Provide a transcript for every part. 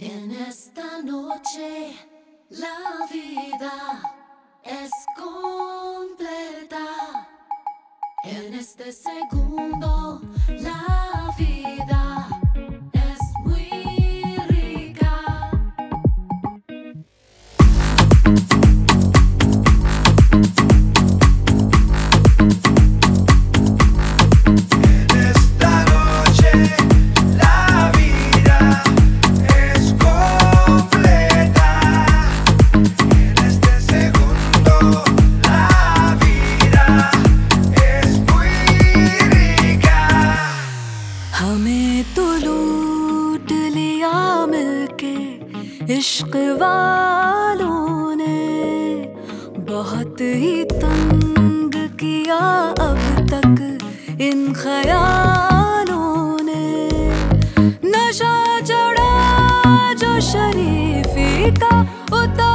En esta noche la vida es completa. En este segundo la vida es muy rica. हमें तो लूट लिया मिलके इश्क वालों ने। बहुत ही तंग किया अब तक इन ख्यालों ने। नशा चढ़ा जो शरीफी का उतर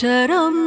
शरम्